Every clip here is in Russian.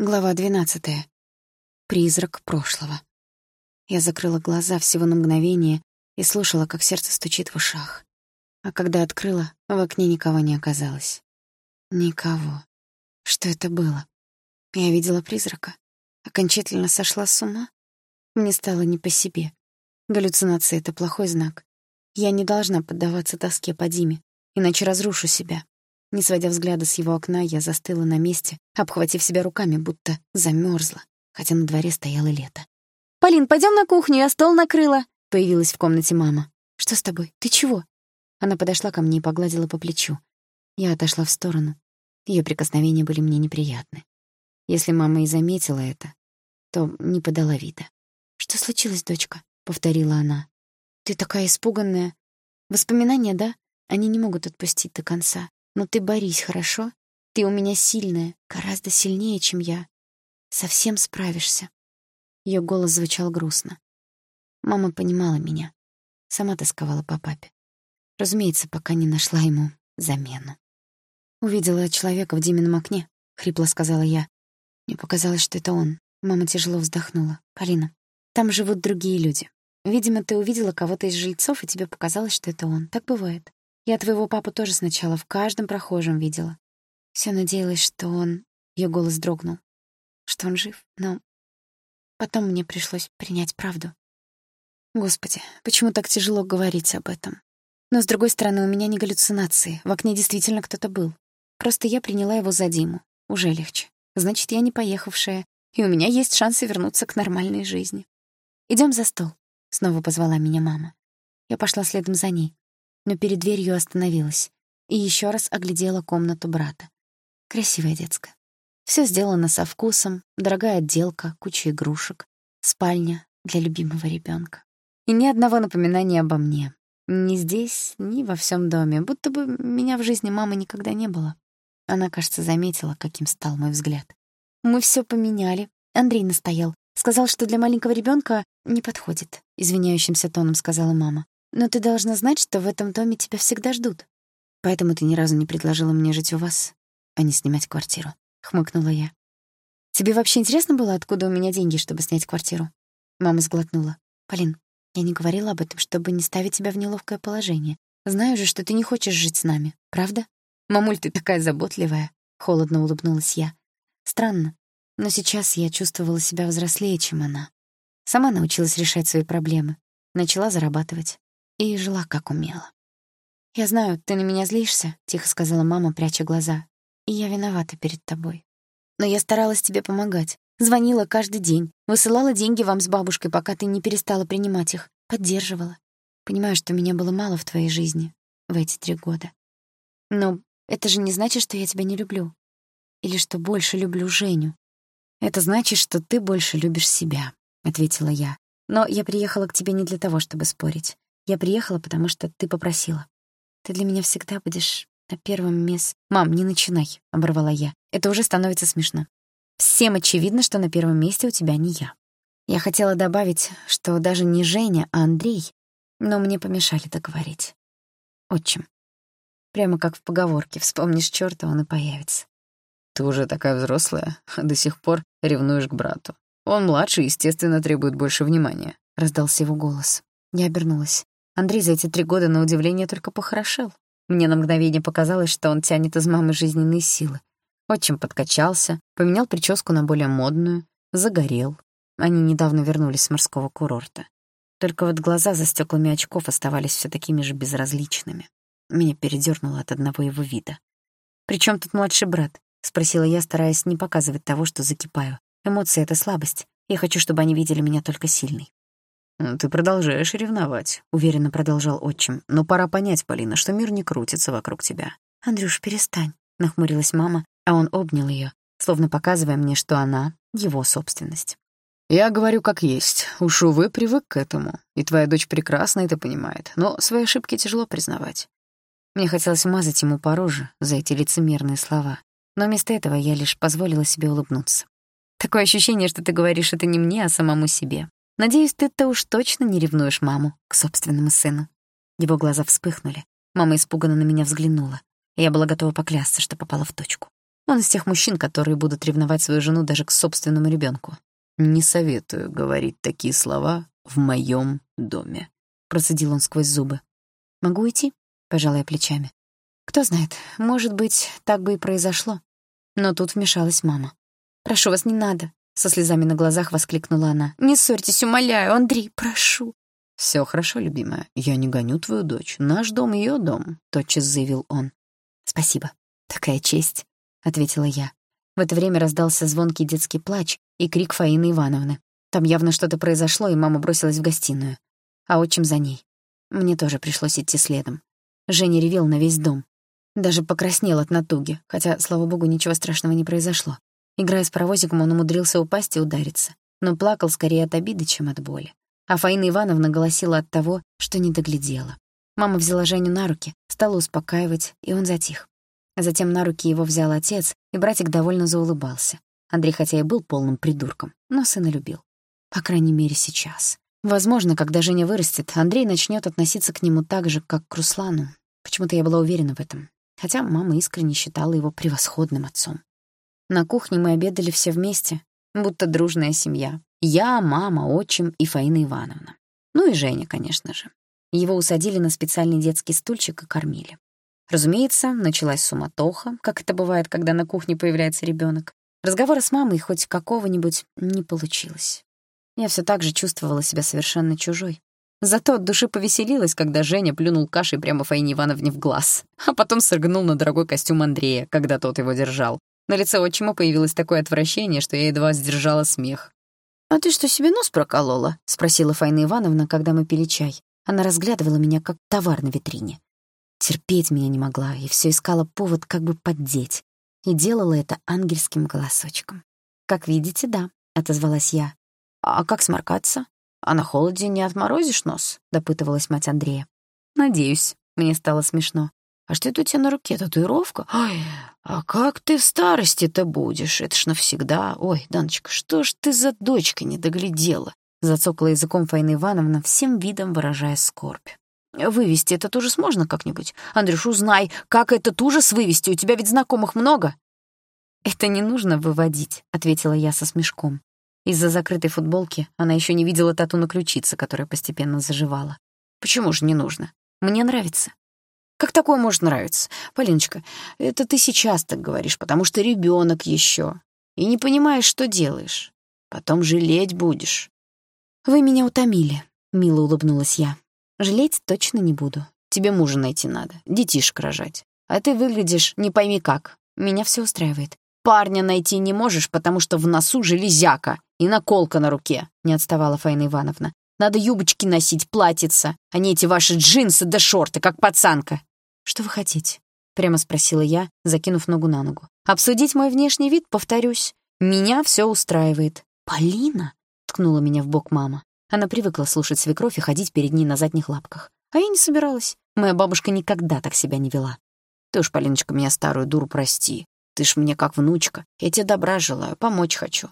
Глава двенадцатая. Призрак прошлого. Я закрыла глаза всего на мгновение и слушала, как сердце стучит в ушах. А когда открыла, в окне никого не оказалось. Никого. Что это было? Я видела призрака. Окончательно сошла с ума? Мне стало не по себе. Галлюцинация — это плохой знак. Я не должна поддаваться тоске по Диме, иначе разрушу себя. Не сводя взгляда с его окна, я застыла на месте, обхватив себя руками, будто замерзла, хотя на дворе стояло лето. «Полин, пойдем на кухню, я стол накрыла!» — появилась в комнате мама. «Что с тобой? Ты чего?» Она подошла ко мне и погладила по плечу. Я отошла в сторону. Ее прикосновения были мне неприятны. Если мама и заметила это, то не подала вида. «Что случилось, дочка?» — повторила она. «Ты такая испуганная. Воспоминания, да? Они не могут отпустить до конца. Но ты борись, хорошо? Ты у меня сильная, гораздо сильнее, чем я. Совсем справишься. Ее голос звучал грустно. Мама понимала меня. Сама тосковала по папе. Разумеется, пока не нашла ему замену. Увидела человека в Димином окне, хрипло сказала я. Мне показалось, что это он. Мама тяжело вздохнула. Полина, там живут другие люди. Видимо, ты увидела кого-то из жильцов, и тебе показалось, что это он. Так бывает. Я твоего папу тоже сначала в каждом прохожем видела. Все надеялась, что он... Ее голос дрогнул. Что он жив, но... Потом мне пришлось принять правду. Господи, почему так тяжело говорить об этом? Но, с другой стороны, у меня не галлюцинации. В окне действительно кто-то был. Просто я приняла его за Диму. Уже легче. Значит, я не поехавшая, и у меня есть шансы вернуться к нормальной жизни. Идем за стол», — снова позвала меня мама. Я пошла следом за ней но перед дверью остановилась и еще раз оглядела комнату брата. Красивая детская. Все сделано со вкусом, дорогая отделка, куча игрушек, спальня для любимого ребенка. И ни одного напоминания обо мне. Ни здесь, ни во всем доме, будто бы меня в жизни мамы никогда не было. Она, кажется, заметила, каким стал мой взгляд. Мы все поменяли. Андрей настоял. Сказал, что для маленького ребенка не подходит, извиняющимся тоном сказала мама. Но ты должна знать, что в этом доме тебя всегда ждут. Поэтому ты ни разу не предложила мне жить у вас, а не снимать квартиру, хмыкнула я. Тебе вообще интересно было, откуда у меня деньги, чтобы снять квартиру? Мама сглотнула. Полин, я не говорила об этом, чтобы не ставить тебя в неловкое положение. Знаю же, что ты не хочешь жить с нами, правда? Мамуль, ты такая заботливая, холодно улыбнулась я. Странно, но сейчас я чувствовала себя взрослее, чем она. Сама научилась решать свои проблемы, начала зарабатывать и жила как умела. «Я знаю, ты на меня злишься», — тихо сказала мама, пряча глаза. «И я виновата перед тобой. Но я старалась тебе помогать. Звонила каждый день, высылала деньги вам с бабушкой, пока ты не перестала принимать их, поддерживала. Понимаю, что меня было мало в твоей жизни в эти три года. Но это же не значит, что я тебя не люблю. Или что больше люблю Женю. Это значит, что ты больше любишь себя, — ответила я. Но я приехала к тебе не для того, чтобы спорить. Я приехала, потому что ты попросила. Ты для меня всегда будешь на первом месте. Мам, не начинай, оборвала я. Это уже становится смешно. Всем очевидно, что на первом месте у тебя не я. Я хотела добавить, что даже не Женя, а Андрей, но мне помешали договорить. Отчим. Прямо как в поговорке, вспомнишь чёрта, он и появится. Ты уже такая взрослая, а до сих пор ревнуешь к брату. Он младше, естественно, требует больше внимания. Раздался его голос. Я обернулась. Андрей за эти три года, на удивление, только похорошел. Мне на мгновение показалось, что он тянет из мамы жизненные силы. Отчим подкачался, поменял прическу на более модную, загорел. Они недавно вернулись с морского курорта. Только вот глаза за стеклами очков оставались все такими же безразличными. Меня передернуло от одного его вида. «При чем тут младший брат?» — спросила я, стараясь не показывать того, что закипаю. Эмоции — это слабость. Я хочу, чтобы они видели меня только сильной. «Ты продолжаешь ревновать», — уверенно продолжал отчим. «Но пора понять, Полина, что мир не крутится вокруг тебя». «Андрюш, перестань», — нахмурилась мама, а он обнял ее, словно показывая мне, что она — его собственность. «Я говорю как есть. Уж, увы, привык к этому. И твоя дочь прекрасно это понимает. Но свои ошибки тяжело признавать». Мне хотелось мазать ему по роже за эти лицемерные слова, но вместо этого я лишь позволила себе улыбнуться. «Такое ощущение, что ты говоришь это не мне, а самому себе. Надеюсь, ты-то уж точно не ревнуешь маму к собственному сыну. Его глаза вспыхнули. Мама испуганно на меня взглянула. Я была готова поклясться, что попала в точку. Он из тех мужчин, которые будут ревновать свою жену даже к собственному ребенку. «Не советую говорить такие слова в моем доме», — процедил он сквозь зубы. «Могу идти?» — пожалая плечами. «Кто знает, может быть, так бы и произошло». Но тут вмешалась мама. «Прошу вас, не надо», — со слезами на глазах воскликнула она. «Не ссорьтесь, умоляю, Андрей, прошу». Все хорошо, любимая, я не гоню твою дочь. Наш дом — ее дом», — тотчас заявил он. «Спасибо, такая честь», — ответила я. В это время раздался звонкий детский плач и крик Фаины Ивановны. Там явно что-то произошло, и мама бросилась в гостиную. А отчим за ней. Мне тоже пришлось идти следом. Женя ревел на весь дом. Даже покраснел от натуги, хотя, слава богу, ничего страшного не произошло. Играя с паровозиком, он умудрился упасть и удариться, но плакал скорее от обиды, чем от боли. А Фаина Ивановна голосила от того, что не доглядела. Мама взяла Женю на руки, стала успокаивать, и он затих. Затем на руки его взял отец, и братик довольно заулыбался. Андрей хотя и был полным придурком, но сына любил. По крайней мере, сейчас. Возможно, когда Женя вырастет, Андрей начнет относиться к нему так же, как к Руслану. Почему-то я была уверена в этом. Хотя мама искренне считала его превосходным отцом. На кухне мы обедали все вместе, будто дружная семья. Я, мама, отчим и Фаина Ивановна. Ну и Женя, конечно же. Его усадили на специальный детский стульчик и кормили. Разумеется, началась суматоха, как это бывает, когда на кухне появляется ребенок. Разговора с мамой хоть какого-нибудь не получилось. Я все так же чувствовала себя совершенно чужой. Зато от души повеселилась, когда Женя плюнул кашей прямо Фаине Ивановне в глаз, а потом соргнул на дорогой костюм Андрея, когда тот его держал. На лице отчима появилось такое отвращение, что я едва сдержала смех. «А ты что, себе нос проколола?» — спросила Фаина Ивановна, когда мы пили чай. Она разглядывала меня как товар на витрине. Терпеть меня не могла и все искала повод как бы поддеть. И делала это ангельским голосочком. «Как видите, да», — отозвалась я. «А как сморкаться? А на холоде не отморозишь нос?» — допытывалась мать Андрея. «Надеюсь». Мне стало смешно. «А что это у тебя на руке? Татуировка? Ой, а как ты в старости-то будешь? Это ж навсегда. Ой, Даночка, что ж ты за дочкой не доглядела?» Зацокала языком Фаина Ивановна, всем видом выражая скорбь. «Вывести этот ужас можно как-нибудь? Андрюш, узнай, как этот ужас вывести? У тебя ведь знакомых много?» «Это не нужно выводить», — ответила я со смешком. Из-за закрытой футболки она еще не видела тату на ключице, которая постепенно заживала. «Почему же не нужно? Мне нравится». «Как такое может нравиться? Полиночка, это ты сейчас так говоришь, потому что ребенок еще, и не понимаешь, что делаешь. Потом жалеть будешь». «Вы меня утомили», — мило улыбнулась я. «Жалеть точно не буду. Тебе мужа найти надо, детишек рожать. А ты выглядишь не пойми как. Меня все устраивает. Парня найти не можешь, потому что в носу железяка и наколка на руке», — не отставала Фаина Ивановна. «Надо юбочки носить, платьица, а не эти ваши джинсы да шорты, как пацанка». «Что вы хотите?» — прямо спросила я, закинув ногу на ногу. «Обсудить мой внешний вид, повторюсь. Меня все устраивает». «Полина?» — ткнула меня в бок мама. Она привыкла слушать свекровь и ходить перед ней на задних лапках. А я не собиралась. Моя бабушка никогда так себя не вела. «Ты уж, Полиночка, меня старую дуру прости. Ты ж мне как внучка. Я тебе добра желаю, помочь хочу».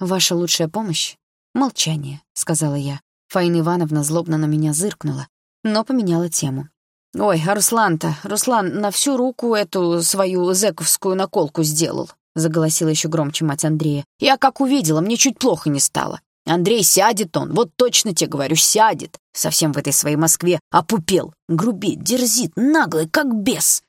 «Ваша лучшая помощь — молчание», — сказала я. Фаина Ивановна злобно на меня зыркнула, но поменяла тему. «Ой, а Руслан-то, Руслан на всю руку эту свою зэковскую наколку сделал», — заголосила еще громче мать Андрея. «Я как увидела, мне чуть плохо не стало. Андрей сядет он, вот точно тебе говорю, сядет. Совсем в этой своей Москве опупел, грубит, дерзит, наглый, как бес».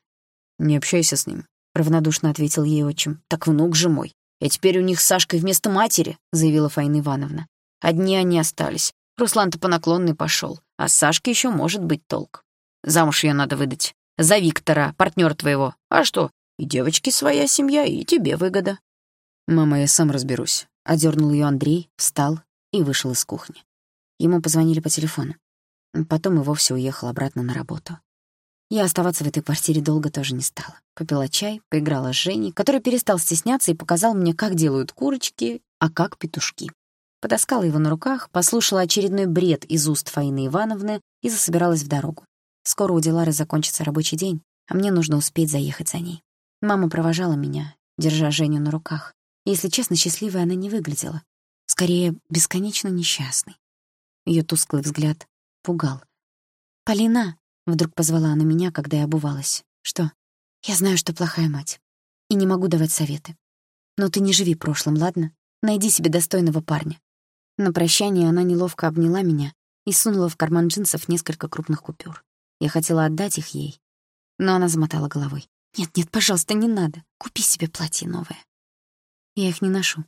«Не общайся с ним», — равнодушно ответил ей отчим. «Так внук же мой. И теперь у них с Сашкой вместо матери», — заявила Фаина Ивановна. «Одни они остались. Руслан-то по наклонной пошел, а с Сашкой еще может быть толк. Замуж ее надо выдать. За Виктора, партнер твоего. А что? И девочки своя семья, и тебе выгода». «Мама, я сам разберусь», — одернул ее Андрей, встал и вышел из кухни. Ему позвонили по телефону. Потом и вовсе уехал обратно на работу. Я оставаться в этой квартире долго тоже не стала. Попила чай, поиграла с Женей, который перестал стесняться и показал мне, как делают курочки, а как петушки. Потаскала его на руках, послушала очередной бред из уст Фаины Ивановны и засобиралась в дорогу. Скоро у Дилары закончится рабочий день, а мне нужно успеть заехать за ней. Мама провожала меня, держа Женю на руках. если честно, счастливой она не выглядела. Скорее, бесконечно несчастной. Ее тусклый взгляд пугал. «Полина!» Вдруг позвала она меня, когда я обувалась. «Что?» «Я знаю, что плохая мать. и не могу давать советы. Но ты не живи прошлым, ладно? Найди себе достойного парня. На прощание она неловко обняла меня и сунула в карман джинсов несколько крупных купюр. Я хотела отдать их ей, но она замотала головой. «Нет-нет, пожалуйста, не надо. Купи себе платье новое». «Я их не ношу.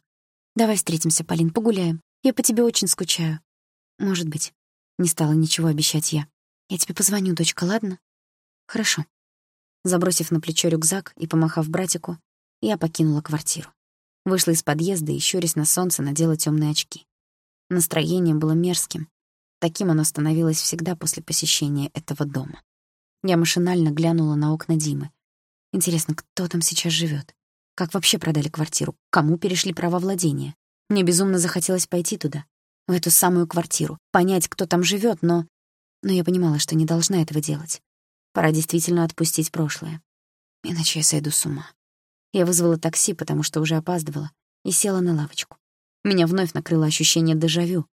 Давай встретимся, Полин, погуляем. Я по тебе очень скучаю». «Может быть». Не стала ничего обещать я. «Я тебе позвоню, дочка, ладно?» «Хорошо». Забросив на плечо рюкзак и помахав братику, я покинула квартиру. Вышла из подъезда и, щурясь на солнце, надела темные очки. Настроение было мерзким. Таким оно становилось всегда после посещения этого дома. Я машинально глянула на окна Димы. Интересно, кто там сейчас живет? Как вообще продали квартиру? Кому перешли права владения? Мне безумно захотелось пойти туда, в эту самую квартиру, понять, кто там живет, но... Но я понимала, что не должна этого делать. Пора действительно отпустить прошлое. Иначе я сойду с ума. Я вызвала такси, потому что уже опаздывала, и села на лавочку. Меня вновь накрыло ощущение дежавю,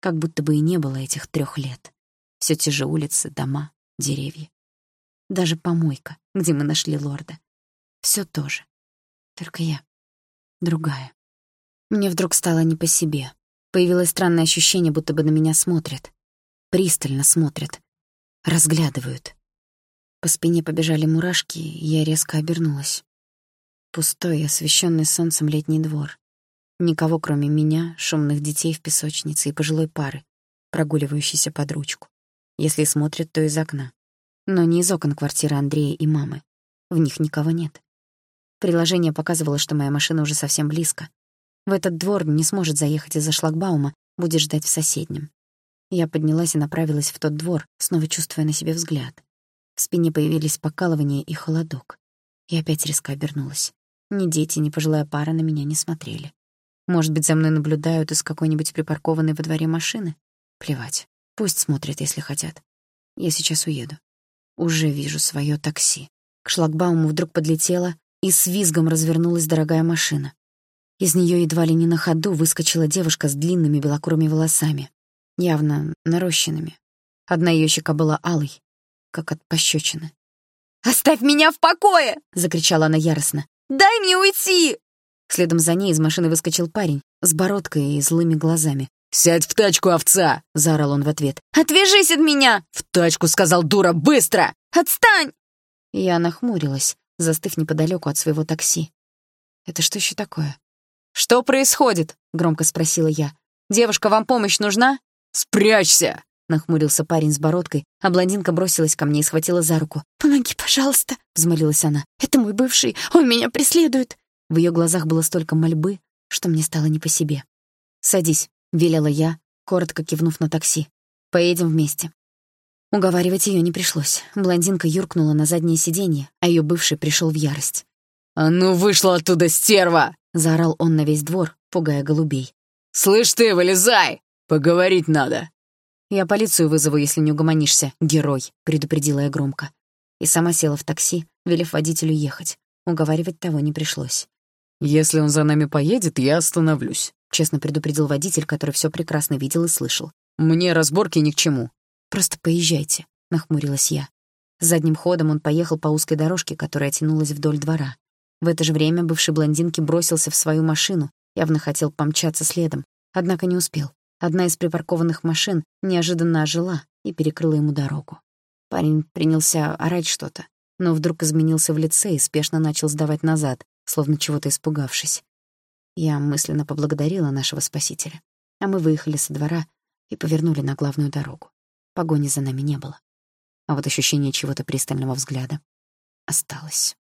как будто бы и не было этих трех лет. Все те же улицы, дома, деревья. Даже помойка, где мы нашли лорда. Все то же. Только я. Другая. Мне вдруг стало не по себе. Появилось странное ощущение, будто бы на меня смотрят. Пристально смотрят. Разглядывают. По спине побежали мурашки, и я резко обернулась. Пустой, освещенный солнцем летний двор. Никого, кроме меня, шумных детей в песочнице и пожилой пары, прогуливающейся под ручку. Если смотрят, то из окна. Но не из окон квартиры Андрея и мамы. В них никого нет. Приложение показывало, что моя машина уже совсем близко. В этот двор не сможет заехать из-за шлагбаума, будет ждать в соседнем. Я поднялась и направилась в тот двор, снова чувствуя на себе взгляд. В спине появились покалывание и холодок. Я опять резко обернулась. Ни дети, ни пожилая пара на меня не смотрели. Может быть, за мной наблюдают из какой-нибудь припаркованной во дворе машины? Плевать. Пусть смотрят, если хотят. Я сейчас уеду. Уже вижу свое такси. К шлагбауму вдруг подлетела, и с визгом развернулась дорогая машина. Из нее едва ли не на ходу выскочила девушка с длинными белокурыми волосами, явно нарощенными. Одна ее щека была алой, как от пощечины. «Оставь меня в покое!» — закричала она яростно. Дай мне уйти!» Следом за ней из машины выскочил парень с бородкой и злыми глазами. «Сядь в тачку, овца!» — заорал он в ответ. «Отвяжись от меня!» «В тачку!» — сказал дура. «Быстро!» «Отстань!» Я нахмурилась, застыв неподалеку от своего такси. «Это что еще такое?» «Что происходит?» — громко спросила я. «Девушка, вам помощь нужна?» «Спрячься!» Нахмурился парень с бородкой, а блондинка бросилась ко мне и схватила за руку. «Помоги, пожалуйста!» — взмолилась она. «Это мой бывший, он меня преследует!» В ее глазах было столько мольбы, что мне стало не по себе. «Садись», — велела я, коротко кивнув на такси. «Поедем вместе». Уговаривать ее не пришлось. Блондинка юркнула на заднее сиденье, а ее бывший пришел в ярость. «А ну вышла оттуда, стерва!» — заорал он на весь двор, пугая голубей. «Слышь ты, вылезай! Поговорить надо!» «Я полицию вызову, если не угомонишься, герой», — предупредила я громко. И сама села в такси, велев водителю ехать. Уговаривать того не пришлось. «Если он за нами поедет, я остановлюсь», — честно предупредил водитель, который все прекрасно видел и слышал. «Мне разборки ни к чему». «Просто поезжайте», — нахмурилась я. Задним ходом он поехал по узкой дорожке, которая тянулась вдоль двора. В это же время бывший блондинки бросился в свою машину, явно хотел помчаться следом, однако не успел. Одна из припаркованных машин неожиданно ожила и перекрыла ему дорогу. Парень принялся орать что-то, но вдруг изменился в лице и спешно начал сдавать назад, словно чего-то испугавшись. Я мысленно поблагодарила нашего спасителя, а мы выехали со двора и повернули на главную дорогу. Погони за нами не было. А вот ощущение чего-то пристального взгляда осталось.